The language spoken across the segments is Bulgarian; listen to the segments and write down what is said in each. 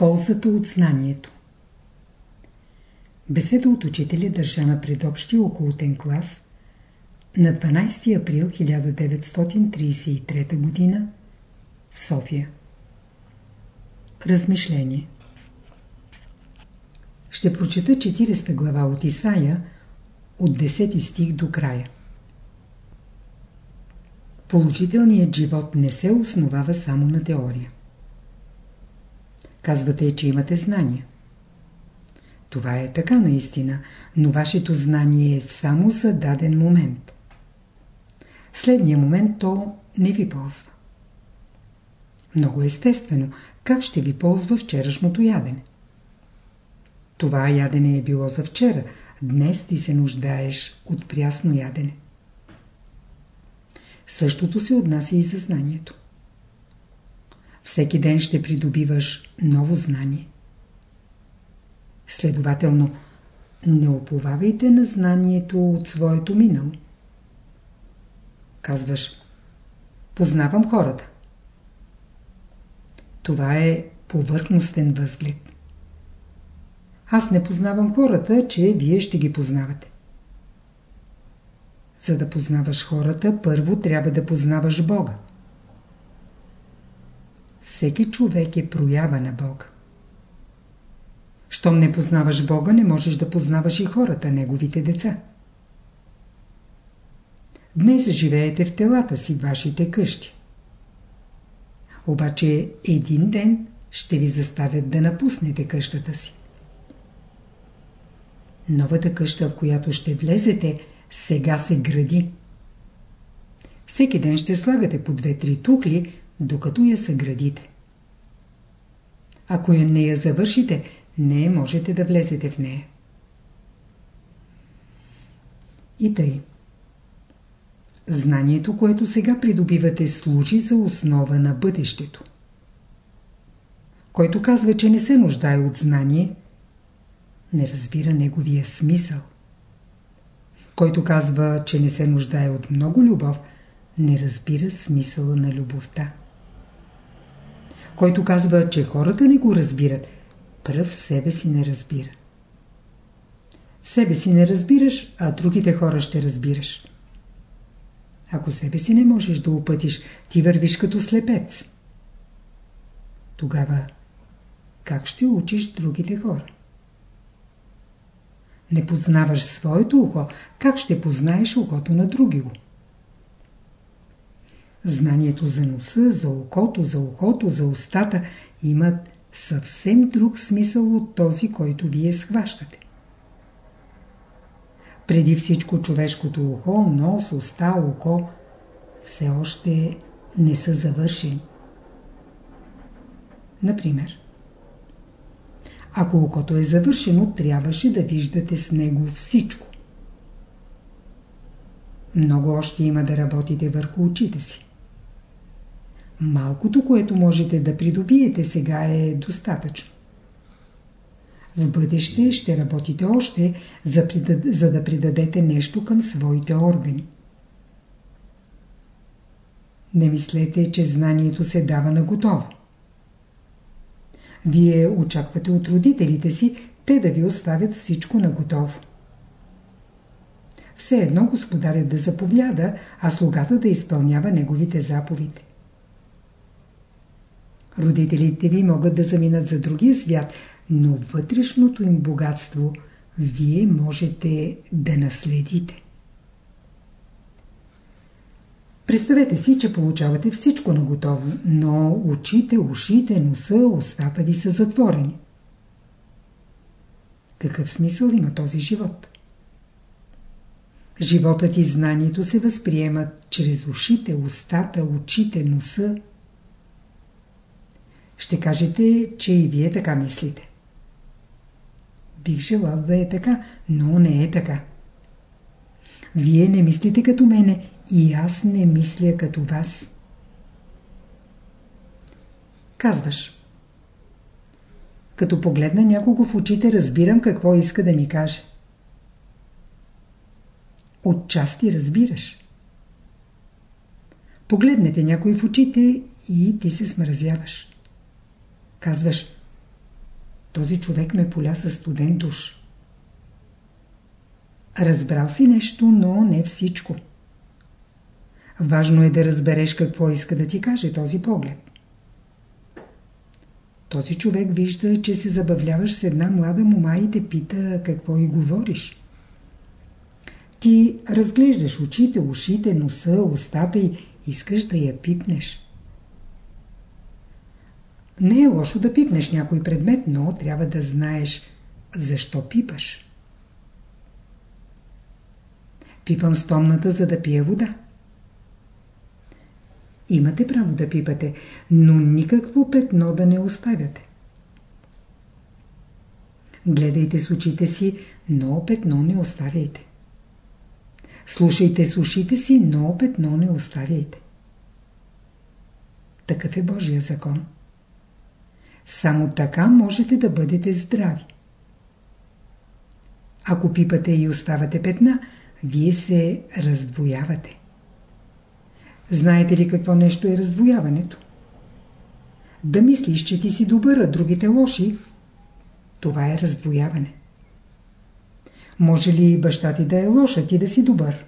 Ползата от знанието Беседа от учителя държа на предобщия околотен клас на 12 април 1933 г. в София. Размишление Ще прочета 40 глава от Исаия от 10 стих до края. Положителният живот не се основава само на теория. Казвате, че имате знания. Това е така наистина, но вашето знание е само за даден момент. Следния момент то не ви ползва. Много естествено, как ще ви ползва вчерашното ядене? Това ядене е било за вчера, днес ти се нуждаеш от прясно ядене. Същото се отнася и за знанието. Всеки ден ще придобиваш ново знание. Следователно, не оповавайте на знанието от своето минало. Казваш, познавам хората. Това е повърхностен възглед. Аз не познавам хората, че вие ще ги познавате. За да познаваш хората, първо трябва да познаваш Бога. Всеки човек е проява на Бога. Щом не познаваш Бога, не можеш да познаваш и хората, неговите деца. Днес живеете в телата си, вашите къщи. Обаче един ден ще ви заставят да напуснете къщата си. Новата къща, в която ще влезете, сега се гради. Всеки ден ще слагате по две-три тухли, докато я съградите. Ако я не я завършите, не можете да влезете в нея. И тъй. Знанието, което сега придобивате, служи за основа на бъдещето. Който казва, че не се нуждае от знание, не разбира неговия смисъл. Който казва, че не се нуждае от много любов, не разбира смисъла на любовта. Който казва, че хората не го разбират, пръв себе си не разбира. Себе си не разбираш, а другите хора ще разбираш. Ако себе си не можеш да опътиш, ти вървиш като слепец. Тогава как ще учиш другите хора? Не познаваш своето ухо, как ще познаеш ухото на други го? Знанието за носа, за окото, за ухото, за устата имат съвсем друг смисъл от този, който вие схващате. Преди всичко човешкото ухо, нос, уста, око все още не са завършени. Например, ако окото е завършено, трябваше да виждате с него всичко. Много още има да работите върху очите си. Малкото, което можете да придобиете сега е достатъчно. В бъдеще ще работите още, за, за да придадете нещо към своите органи. Не мислете, че знанието се дава на готово. Вие очаквате от родителите си, те да ви оставят всичко на готово. Все едно господарят да заповяда, а слугата да изпълнява неговите заповеди. Родителите ви могат да заминат за другия свят, но вътрешното им богатство вие можете да наследите. Представете си, че получавате всичко на готово, но очите, ушите, носа, устата ви са затворени. Какъв смисъл има този живот? Животът и знанието се възприемат чрез ушите, устата, очите, носа. Ще кажете, че и вие така мислите. Бих желал да е така, но не е така. Вие не мислите като мене и аз не мисля като вас. Казваш. Като погледна някого в очите, разбирам какво иска да ми каже. Отчасти разбираш. Погледнете някой в очите и ти се смразяваш. Казваш, този човек ме поля със студен душ. Разбрал си нещо, но не всичко. Важно е да разбереш какво иска да ти каже този поглед. Този човек вижда, че се забавляваш с една млада мома и те пита какво и говориш. Ти разглеждаш очите, ушите, носа, устата и искаш да я пипнеш. Не е лошо да пипнеш някой предмет, но трябва да знаеш защо пипаш. Пипам стомната, за да пия вода. Имате право да пипате, но никакво петно да не оставяте. Гледайте с очите си, но петно не оставяйте. Слушайте с ушите си, но петно не оставяйте. Такъв е Божия закон. Само така можете да бъдете здрави. Ако пипате и оставате петна, вие се раздвоявате. Знаете ли какво нещо е раздвояването? Да мислиш, че ти си добър, а другите лоши, това е раздвояване. Може ли баща ти да е лоша, ти да си добър?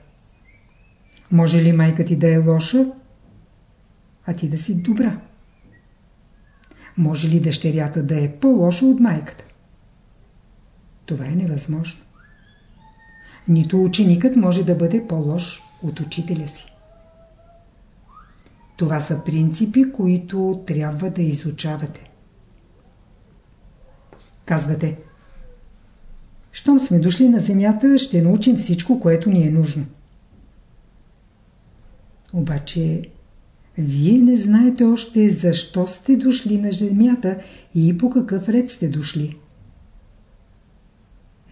Може ли майка ти да е лоша, а ти да си добра? Може ли дъщерята да е по-лоша от майката? Това е невъзможно. Нито ученикът може да бъде по-лош от учителя си. Това са принципи, които трябва да изучавате. Казвате, щом сме дошли на земята, ще научим всичко, което ни е нужно. Обаче, вие не знаете още защо сте дошли на земята и по какъв ред сте дошли.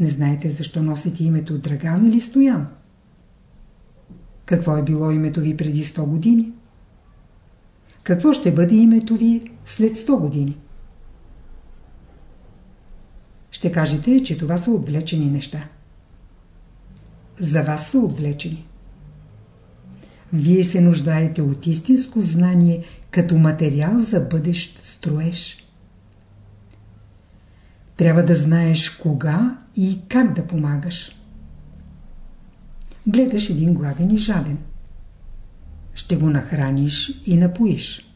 Не знаете защо носите името Драган или Стоян. Какво е било името ви преди 100 години? Какво ще бъде името ви след 100 години? Ще кажете, че това са отвлечени неща. За вас са отвлечени. Вие се нуждаете от истинско знание като материал за бъдещ строеж. Трябва да знаеш кога и как да помагаш. Гледаш един гладен и жаден. Ще го нахраниш и напоиш.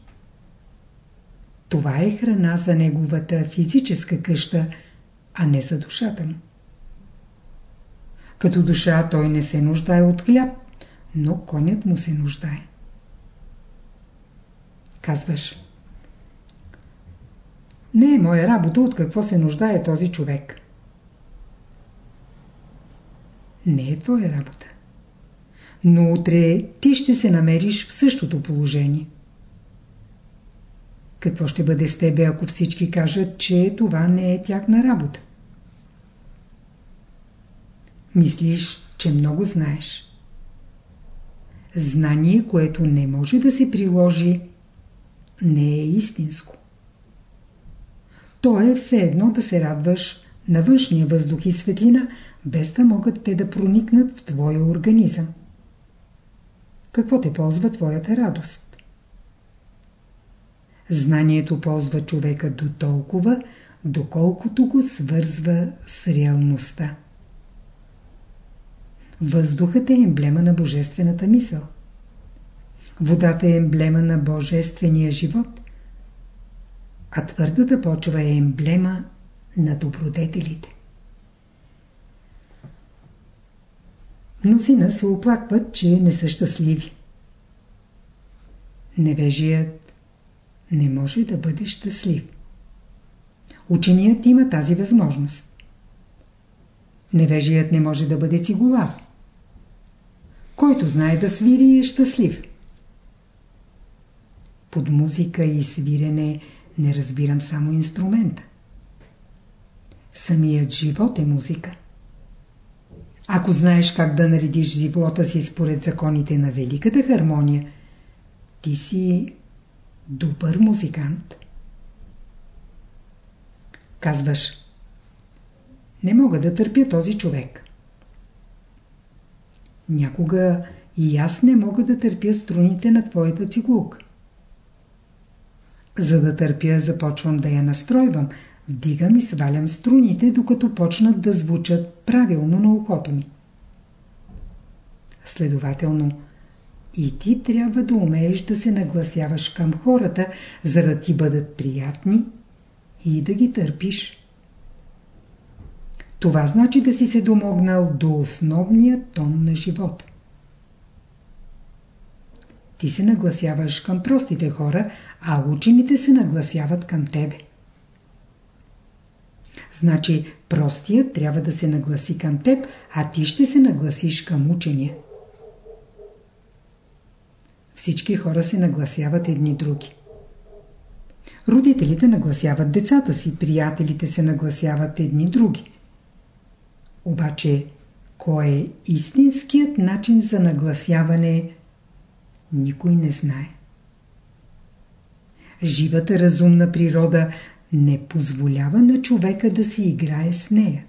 Това е храна за неговата физическа къща, а не за душата му. Като душа той не се нуждае от хляб, но конят му се нуждае. Казваш, не е моя работа от какво се нуждае този човек. Не е твоя работа. Но утре ти ще се намериш в същото положение. Какво ще бъде с тебе, ако всички кажат, че това не е тяхна работа? Мислиш, че много знаеш. Знание, което не може да се приложи, не е истинско. То е все едно да се радваш на външния въздух и светлина, без да могат те да проникнат в твоя организъм. Какво те ползва твоята радост? Знанието ползва човека до толкова, доколкото го свързва с реалността. Въздухът е емблема на божествената мисъл. Водата е емблема на божествения живот, а твърдата почва е емблема на добродетелите. Мнозина се оплакват, че не са щастливи. Невежият не може да бъде щастлив. Ученият има тази възможност. Невежият не може да бъде цигулар. Който знае да свири е щастлив. Под музика и свирене не разбирам само инструмента. Самият живот е музика. Ако знаеш как да наредиш живота си според законите на великата хармония, ти си добър музикант. Казваш, не мога да търпя този човек. Някога и аз не мога да търпя струните на твоята цигулка. За да търпя, започвам да я настройвам, Вдигам и свалям струните, докато почнат да звучат правилно на ухото ми. Следователно, и ти трябва да умееш да се нагласяваш към хората, за да ти бъдат приятни и да ги търпиш. Това значи да си се домогнал до основния тон на живота. Ти се нагласяваш към простите хора, а учените се нагласяват към тебе. Значи простият трябва да се нагласи към теб, а ти ще се нагласиш към учения. Всички хора се нагласяват едни други. Родителите нагласяват децата си, приятелите се нагласяват едни други. Обаче, кой е истинският начин за нагласяване, никой не знае. Живата разумна природа не позволява на човека да си играе с нея.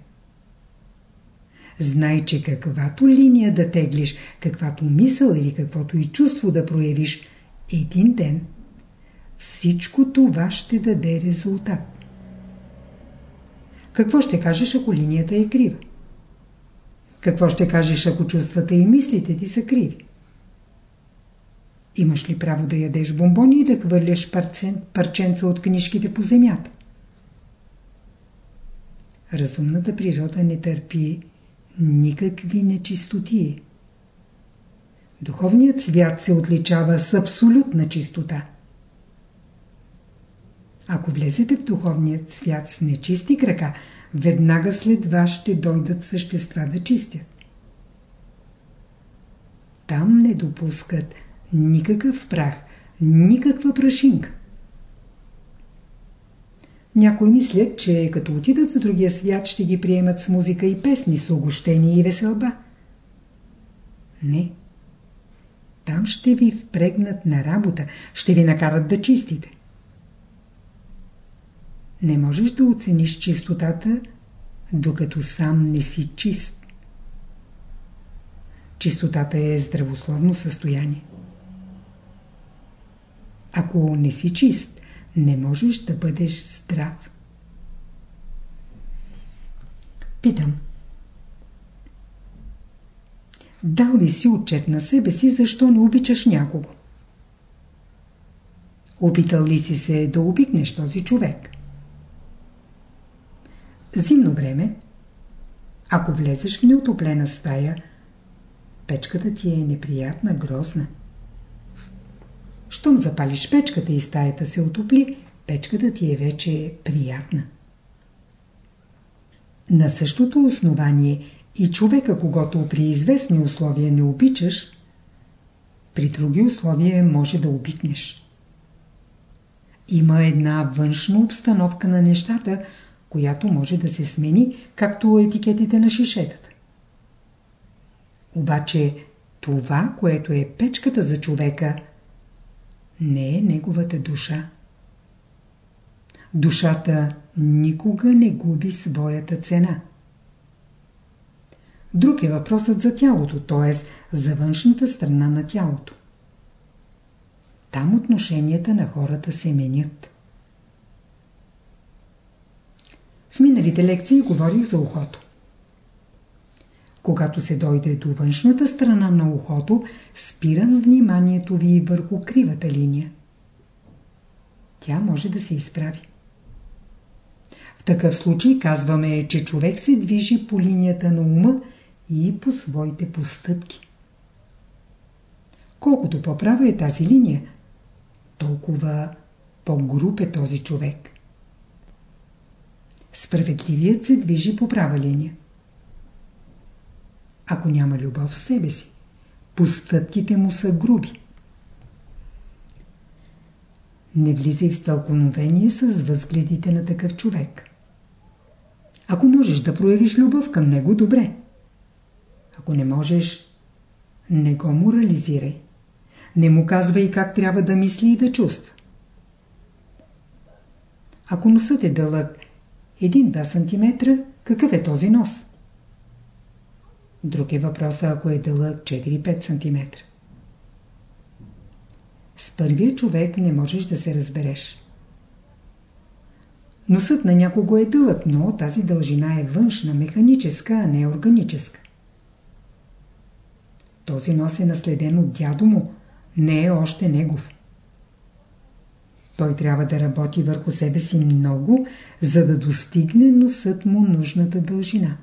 Знай, че каквато линия да теглиш, каквато мисъл или каквото и чувство да проявиш, един ден всичко това ще даде резултат. Какво ще кажеш, ако линията е крива? Какво ще кажеш, ако чувствата и мислите ти са криви? Имаш ли право да ядеш бомбони и да хвърляш парчен, парченца от книжките по земята? Разумната природа не търпи никакви нечистотии. Духовният свят се отличава с абсолютна чистота. Ако влезете в духовният свят с нечисти крака, веднага след вас ще дойдат същества да чистят. Там не допускат никакъв прах, никаква прашинка. Някои мислят, че като отидат в другия свят ще ги приемат с музика и песни, с огощение и веселба. Не. Там ще ви впрегнат на работа, ще ви накарат да чистите. Не можеш да оцениш чистотата, докато сам не си чист. Чистотата е здравословно състояние. Ако не си чист, не можеш да бъдеш здрав. Питам. Дал ли си отчет на себе си, защо не обичаш някого? Опитал ли си се да обикнеш този човек? Зимно време, ако влезеш в неотоплена стая, печката ти е неприятна, грозна. Щом запалиш печката и стаята се отопли, печката ти е вече приятна. На същото основание и човека, когато при известни условия не обичаш, при други условия може да обикнеш. Има една външна обстановка на нещата, която може да се смени, както етикетите на шишетата. Обаче това, което е печката за човека, не е неговата душа. Душата никога не губи своята цена. Друг е въпросът за тялото, т.е. за външната страна на тялото. Там отношенията на хората се менят. В миналите лекции говорих за ухото. Когато се дойде до външната страна на ухото, спирам вниманието ви върху кривата линия. Тя може да се изправи. В такъв случай казваме, че човек се движи по линията на ума и по своите постъпки. Колкото по-права е тази линия, толкова по-груп е този човек. Справедливият се движи по права линия. Ако няма любов в себе си, постъпките му са груби. Не влизай в стълкновение с възгледите на такъв човек. Ако можеш да проявиш любов към него, добре. Ако не можеш, не го морализирай. Не му казвай как трябва да мисли и да чувства. Ако носът е дълъг 1-2 см, какъв е този нос? Друг е въпросът, ако е дълъг 4-5 см. С първия човек не можеш да се разбереш. Носът на някого е дълъг, но тази дължина е външна, механическа, а не органическа. Този нос е наследен от дядо му, не е още негов. Той трябва да работи върху себе си много, за да достигне носът му нужната дължина.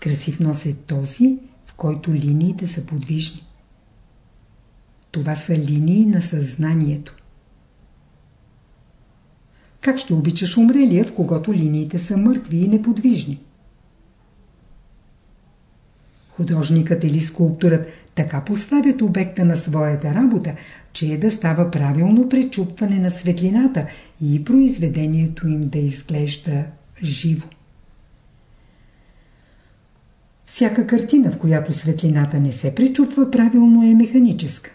Красив нос е този, в който линиите са подвижни. Това са линии на съзнанието. Как ще обичаш умрелия, в когото линиите са мъртви и неподвижни? Художникът или скулптурът така поставят обекта на своята работа, че е да става правилно пречупване на светлината и произведението им да изглежда живо. Всяка картина, в която светлината не се пречупва правилно, е механическа.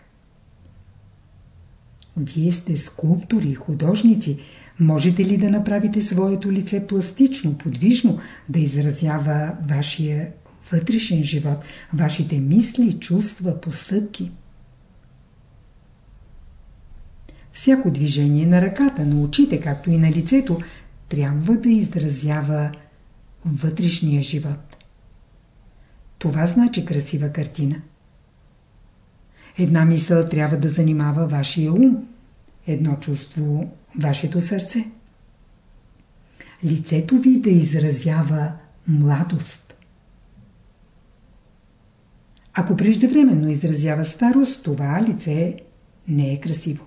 Вие сте скулптори, художници. Можете ли да направите своето лице пластично, подвижно, да изразява вашия вътрешен живот, вашите мисли, чувства, постъпки? Всяко движение на ръката, на очите, както и на лицето, трябва да изразява вътрешния живот. Това значи красива картина. Една мисъл трябва да занимава вашия ум, едно чувство – вашето сърце. Лицето ви да изразява младост. Ако преждевременно изразява старост, това лице не е красиво.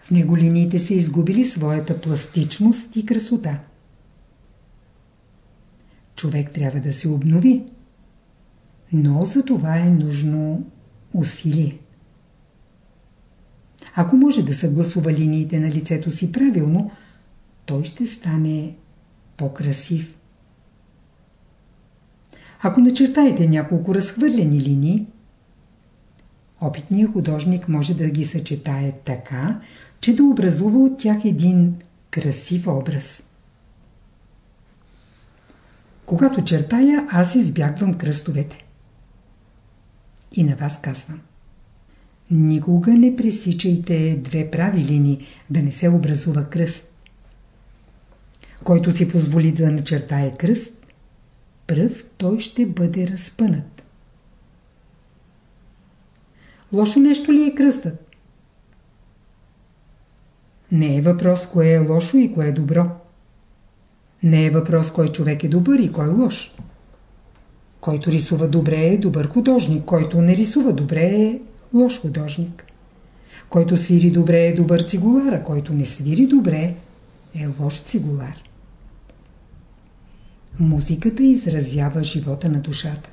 В него линиите са изгубили своята пластичност и красота. Човек трябва да се обнови, но за това е нужно усилие. Ако може да съгласува линиите на лицето си правилно, той ще стане по-красив. Ако начертаете няколко разхвърлени линии, опитният художник може да ги съчетае така, че да образува от тях един красив образ. Когато чертая, аз избягвам кръстовете. И на вас казвам. Никога не пресичайте две прави линии, да не се образува кръст. Който си позволи да начертае кръст, пръв той ще бъде разпънат. Лошо нещо ли е кръстът? Не е въпрос кое е лошо и кое е добро. Не е въпрос кой човек е добър и кой е лош. Който рисува добре е добър художник, който не рисува добре е лош художник. Който свири добре е добър цигулар, а който не свири добре е лош цигулар. Музиката изразява живота на душата.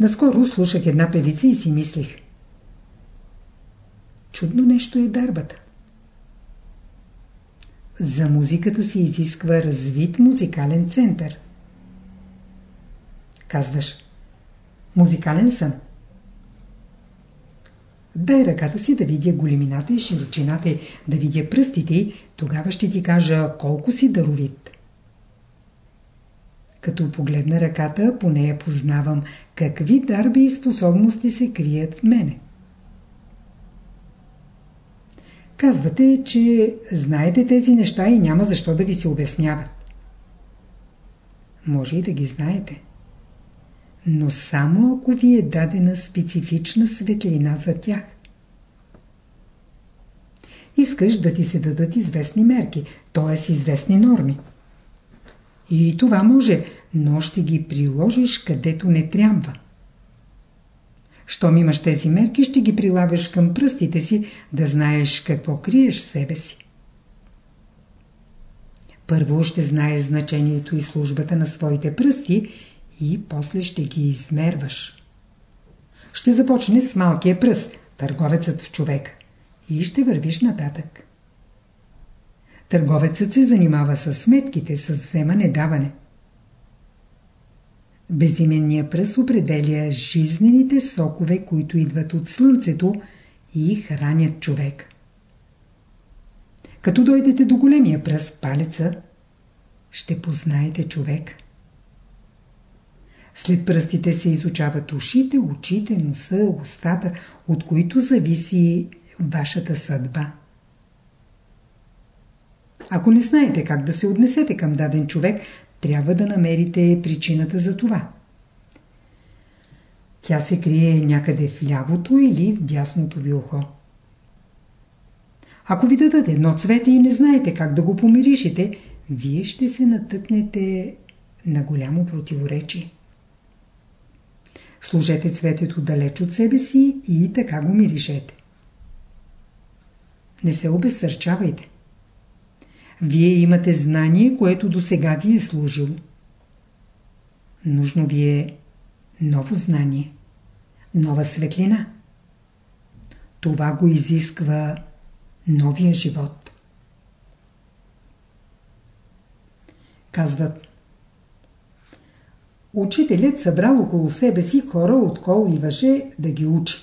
Наскоро слушах една певица и си мислих. Чудно нещо е дарбата. За музиката се изисква развит музикален център. Казваш, музикален съм. Дай ръката си да видя големината и широчината, да видя пръстите тогава ще ти кажа колко си даровит. Като погледна ръката, по нея познавам какви дарби и способности се крият в мене. Казвате, че знаете тези неща и няма защо да ви се обясняват. Може и да ги знаете. Но само ако ви е дадена специфична светлина за тях. Искаш да ти се дадат известни мерки, т.е. известни норми. И това може, но ще ги приложиш където не трябва. Щом имаш тези мерки, ще ги прилагаш към пръстите си, да знаеш какво криеш себе си. Първо ще знаеш значението и службата на своите пръсти и после ще ги измерваш. Ще започне с малкия пръст, търговецът в човек, и ще вървиш нататък. Търговецът се занимава с сметките, с вземане-даване. Безименния пръст определя жизнените сокове, които идват от слънцето и хранят човек. Като дойдете до големия пръст, палеца, ще познаете човек. След пръстите се изучават ушите, очите, носа, устата, от които зависи вашата съдба. Ако не знаете как да се отнесете към даден човек, трябва да намерите причината за това. Тя се крие някъде в лявото или в дясното ви ухо. Ако ви дадат едно цвете и не знаете как да го помиришите, вие ще се натъкнете на голямо противоречие. Служете цветето далеч от себе си и така го миришете. Не се обезсърчавайте. Вие имате знание, което до сега ви е служило. Нужно ви е ново знание, нова светлина. Това го изисква новия живот. Казват Учителят събрал около себе си хора от кол и въже да ги учи.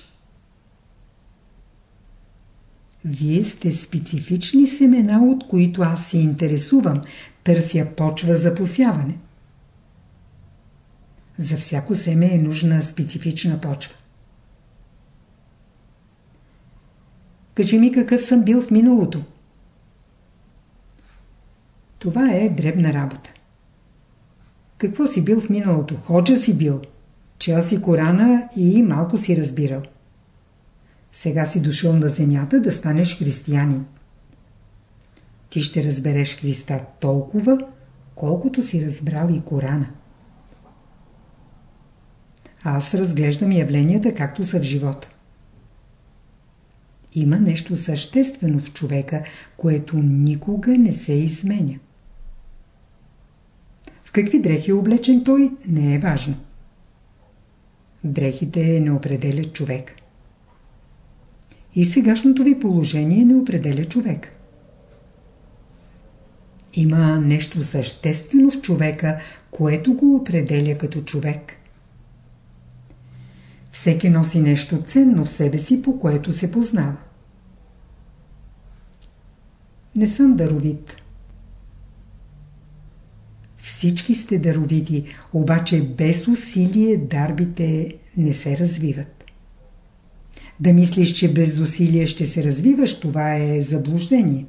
Вие сте специфични семена, от които аз се интересувам, търся почва за посяване. За всяко семе е нужна специфична почва. Кажи ми какъв съм бил в миналото. Това е дребна работа. Какво си бил в миналото? Ходжа си бил. Чел си Корана и малко си разбирал. Сега си дошъл на земята да станеш християнин. Ти ще разбереш Христа толкова, колкото си разбрал и Корана. Аз разглеждам явленията както са в живота. Има нещо съществено в човека, което никога не се изменя. Какви дрехи е облечен той, не е важно. Дрехите не определят човек. И сегашното ви положение не определя човек. Има нещо съществено в човека, което го определя като човек. Всеки носи нещо ценно в себе си, по което се познава. Не съм даровит. Всички сте даровити, обаче без усилие дарбите не се развиват. Да мислиш, че без усилие ще се развиваш, това е заблуждение.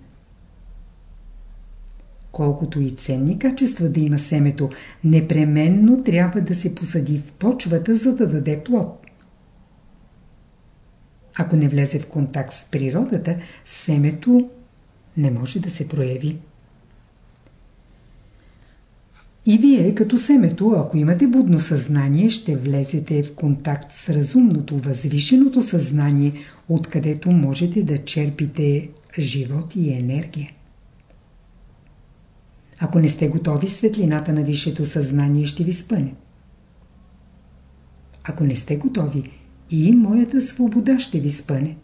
Колкото и ценни качества да има семето, непременно трябва да се посади в почвата, за да даде плод. Ако не влезе в контакт с природата, семето не може да се прояви. И вие, като семето, ако имате будно съзнание, ще влезете в контакт с разумното, възвишеното съзнание, откъдето можете да черпите живот и енергия. Ако не сте готови, светлината на висшето съзнание ще ви спъне. Ако не сте готови, и моята свобода ще ви спъне.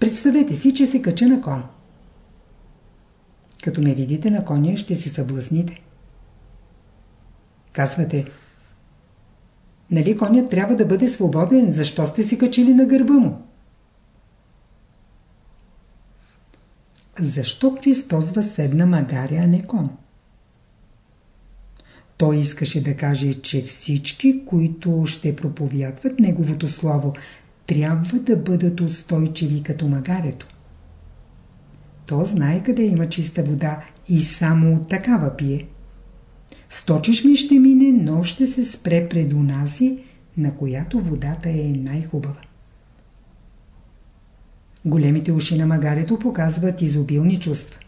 Представете си, че се кача на кон. Като ме видите на коня, ще се съблазните. Казвате, нали конят трябва да бъде свободен, защо сте си качили на гърба му? Защо Христос възседна магаря, а не кон? Той искаше да каже, че всички, които ще проповядват Неговото Слово, трябва да бъдат устойчиви като магарето. То знае къде има чиста вода и само такава пие. Сточиш ми ще мине, но ще се спре пред унази, на която водата е най-хубава. Големите уши на магарето показват изобилни чувства.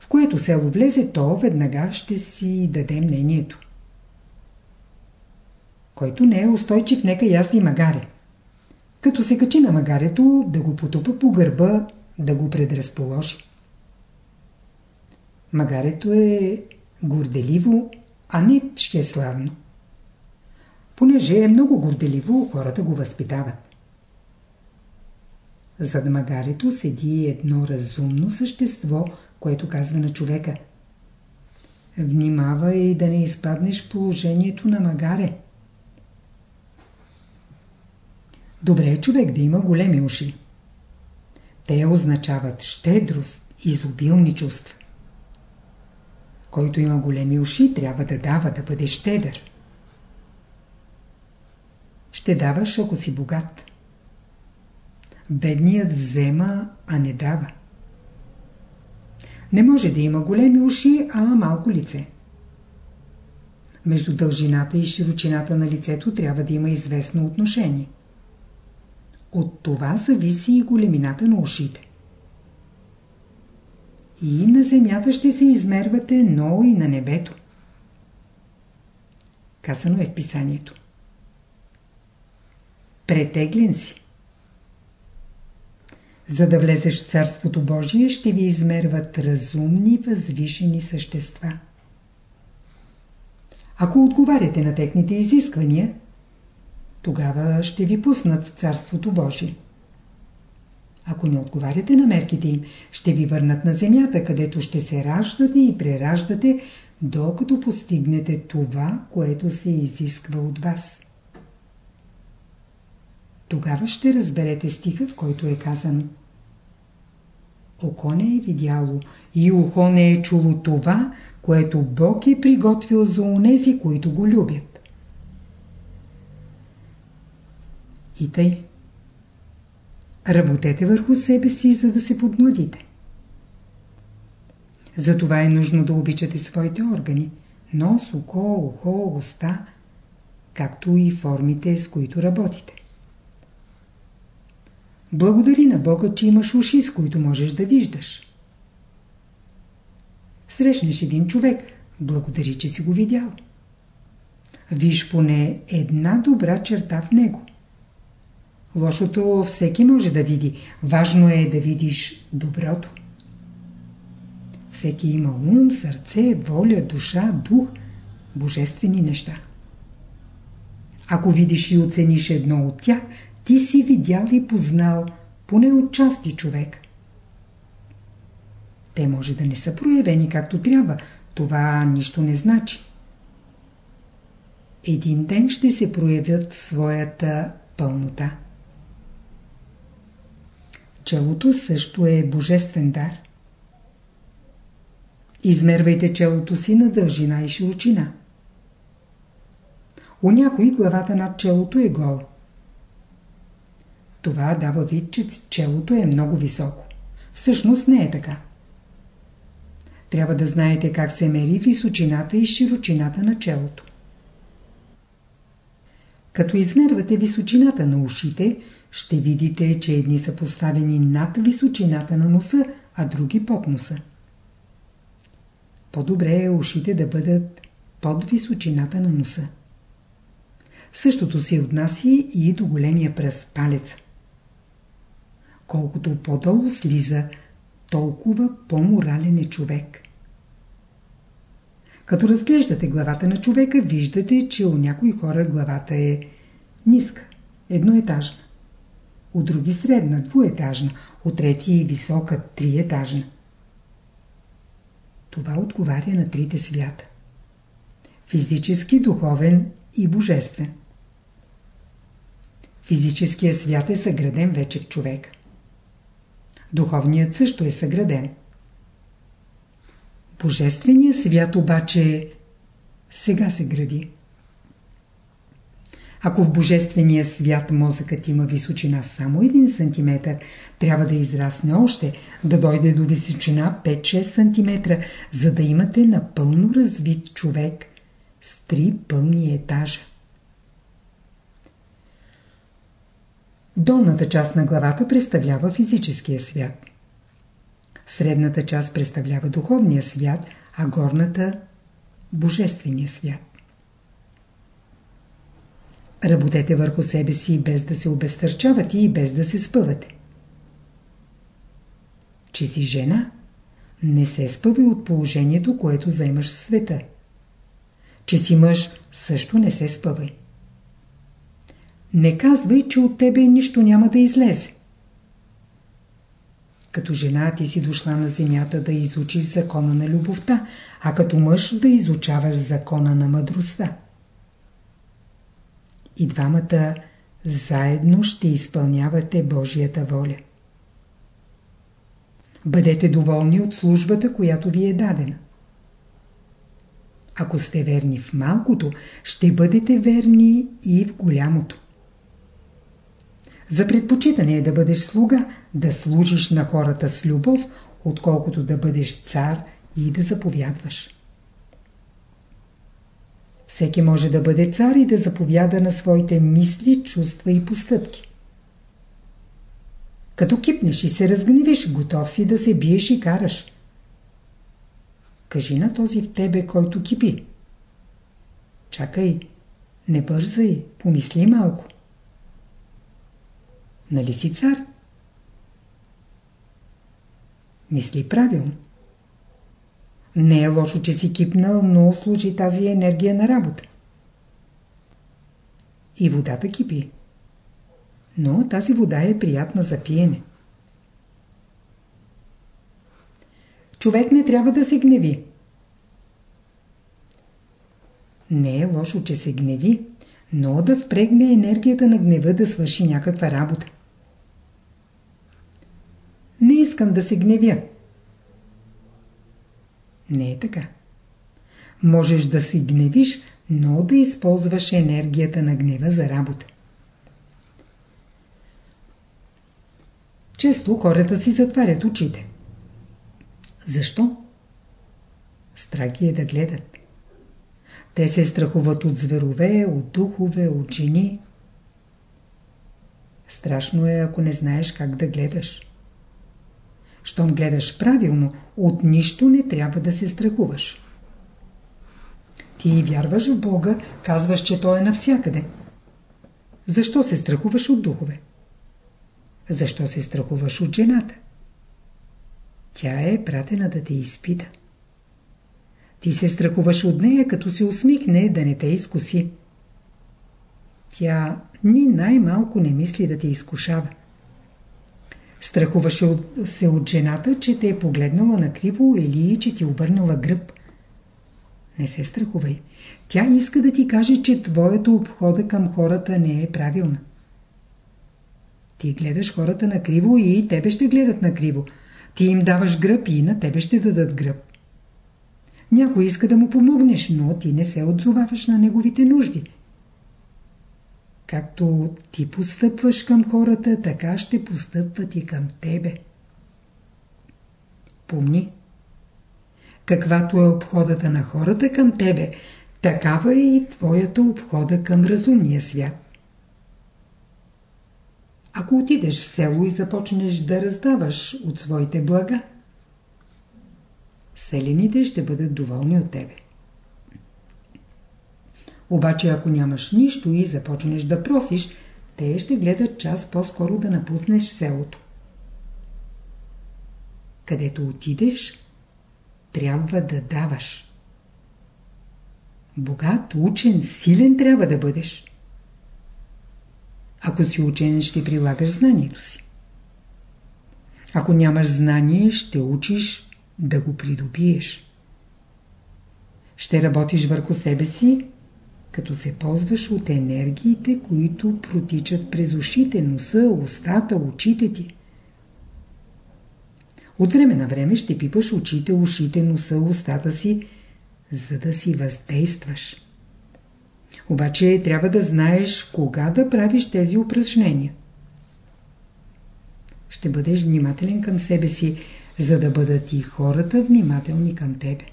В което село влезе, то веднага ще си даде мнението. Който не е устойчив, нека язди магаре. Като се качи на магарето, да го потупа по гърба, да го предразположи. Магарето е горделиво, а не щеславно. Понеже е много горделиво, хората го възпитават. Зад магарето седи едно разумно същество, което казва на човека Внимавай да не изпаднеш положението на магаре. Добре е човек да има големи уши. Те означават щедрост, изобилни чувства. Който има големи уши, трябва да дава, да бъде щедър. Ще даваш, ако си богат. Бедният взема, а не дава. Не може да има големи уши, а малко лице. Между дължината и широчината на лицето трябва да има известно отношение. От това зависи и големината на ушите. И на земята ще се измервате, но и на небето. Казано е в писанието. Претеглен си. За да влезеш в Царството Божие, ще ви измерват разумни, възвишени същества. Ако отговаряте на техните изисквания, тогава ще ви пуснат в Царството Божие. Ако не отговаряте на мерките им, ще ви върнат на земята, където ще се раждате и прераждате, докато постигнете това, което се изисква от вас. Тогава ще разберете стиха, в който е казано Око не е видяло и ухо не е чуло това, което Бог е приготвил за онези, които го любят. И тъй. Работете върху себе си, за да се подмладите. Затова е нужно да обичате своите органи – нос, око, ухо, уста, както и формите, с които работите. Благодари на Бога, че имаш уши, с които можеш да виждаш. Срещнеш един човек, благодари, че си го видял. Виж поне една добра черта в него. Лошото всеки може да види. Важно е да видиш доброто. Всеки има ум, сърце, воля, душа, дух, божествени неща. Ако видиш и оцениш едно от тях, ти си видял и познал поне от части човек. Те може да не са проявени както трябва. Това нищо не значи. Един ден ще се проявят своята пълнота. Челото също е божествен дар. Измервайте челото си на дължина и широчина. У някой главата над челото е гола. Това дава вид, че челото е много високо. Всъщност не е така. Трябва да знаете как се мери височината и широчината на челото. Като измервате височината на ушите, ще видите, че едни са поставени над височината на носа, а други под носа. По-добре е ушите да бъдат под височината на носа. Същото се отнася и до големия пръст, палеца. Колкото по-долу слиза, толкова по-морален е човек. Като разглеждате главата на човека, виждате, че у някои хора главата е ниска, едноетажна. У други средна, двуетажна, у трети е висока, триетажна. Това отговаря на трите свята. Физически, духовен и божествен. Физическият свят е съграден вече в човека. Духовният също е съграден. Божественият свят обаче сега се гради. Ако в Божествения свят мозъкът има височина само 1 см, трябва да израсне още, да дойде до височина 5-6 см, за да имате напълно развит човек с три пълни етажа. Долната част на главата представлява физическия свят. Средната част представлява духовния свят, а горната – божествения свят. Работете върху себе си без да се обезтърчавате и без да се спъвате. Че си жена, не се спъвай от положението, което заемаш в света. Че си мъж, също не се спъвай. Не казвай, че от тебе нищо няма да излезе. Като жена ти си дошла на земята да изучиш закона на любовта, а като мъж да изучаваш закона на мъдростта. И двамата заедно ще изпълнявате Божията воля. Бъдете доволни от службата, която ви е дадена. Ако сте верни в малкото, ще бъдете верни и в голямото. За предпочитане е да бъдеш слуга, да служиш на хората с любов, отколкото да бъдеш цар и да заповядваш. Всеки може да бъде цар и да заповяда на своите мисли, чувства и постъпки. Като кипнеш и се разгневиш, готов си да се биеш и караш. Кажи на този в тебе, който кипи. Чакай, не бързай, помисли малко. Нали си цар? Мисли правилно. Не е лошо, че си кипнал, но служи тази енергия на работа. И водата кипи. Но тази вода е приятна за пиене. Човек не трябва да се гневи. Не е лошо, че се гневи, но да впрегне енергията на гнева да свърши някаква работа. Не искам да се гневя. Не е така. Можеш да се гневиш, но да използваш енергията на гнева за работа. Често хората си затварят очите. Защо? Страх е да гледат. Те се страхуват от зверове, от духове, от жени. Страшно е, ако не знаеш как да гледаш. Щом гледаш правилно, от нищо не трябва да се страхуваш. Ти вярваш в Бога, казваш, че Той е навсякъде. Защо се страхуваш от духове? Защо се страхуваш от жената? Тя е пратена да те изпита. Ти се страхуваш от нея, като се усмихне да не те изкуси. Тя ни най-малко не мисли да те изкушава. Страхуваше се от жената, че те е погледнала накриво или че ти обърнала гръб. Не се страхувай. Тя иска да ти каже, че твоето обхода към хората не е правилна. Ти гледаш хората накриво и тебе ще гледат накриво. Ти им даваш гръб и на тебе ще дадат гръб. Някой иска да му помогнеш, но ти не се отзоваваш на неговите нужди. Както ти постъпваш към хората, така ще постъпват и към тебе. Помни, каквато е обходата на хората към тебе, такава е и твоята обхода към разумния свят. Ако отидеш в село и започнеш да раздаваш от своите блага, селените ще бъдат доволни от тебе. Обаче ако нямаш нищо и започнеш да просиш, те ще гледат час по-скоро да напуснеш селото. Където отидеш, трябва да даваш. Богат, учен, силен трябва да бъдеш. Ако си учен, ще прилагаш знанието си. Ако нямаш знание, ще учиш да го придобиеш. Ще работиш върху себе си, като се ползваш от енергиите, които протичат през ушите, носа, устата, очите ти. От време на време ще пипаш очите, ушите, носа, устата си, за да си въздействаш. Обаче трябва да знаеш кога да правиш тези упражнения. Ще бъдеш внимателен към себе си, за да бъдат и хората внимателни към тебе.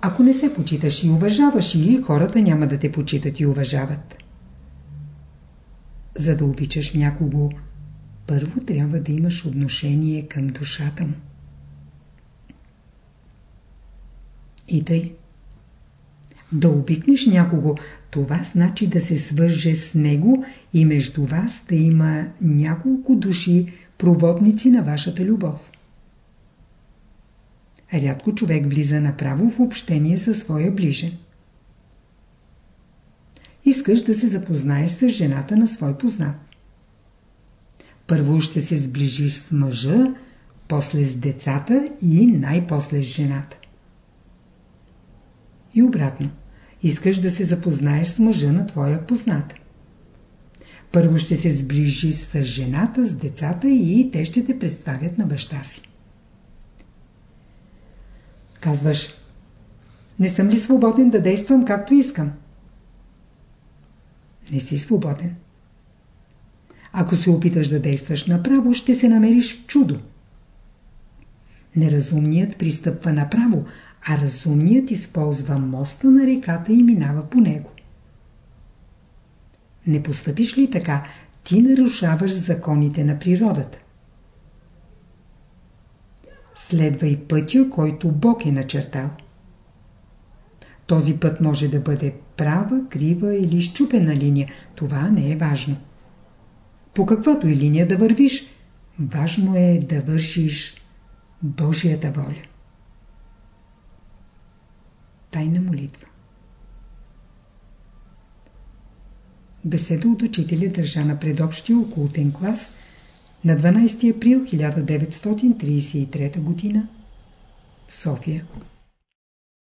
Ако не се почиташ и уважаваш и хората няма да те почитат и уважават. За да обичаш някого, първо трябва да имаш отношение към душата му. И тъй. Да обикнеш някого, това значи да се свърже с него и между вас да има няколко души, проводници на вашата любов. Рядко човек влиза направо в общение със своя ближен. Искаш да се запознаеш с жената на свой познат. Първо ще се сближиш с мъжа, после с децата и най-после с жената. И обратно. Искаш да се запознаеш с мъжа на твоя познат. Първо ще се сближи с жената, с децата и те ще те представят на баща си. Казваш, Не съм ли свободен да действам както искам? Не си свободен. Ако се опиташ да действаш направо, ще се намериш чудо. Неразумният пристъпва направо, а разумният използва моста на реката и минава по него. Не постъпиш ли така, ти нарушаваш законите на природата. Следвай пътя, който Бог е начертал. Този път може да бъде права, крива или щупена линия. Това не е важно. По каквато и линия да вървиш, важно е да вършиш Божията воля. Тайна молитва Беседа от учителя държа на предобщия окултен клас на 12 април 1933 г. София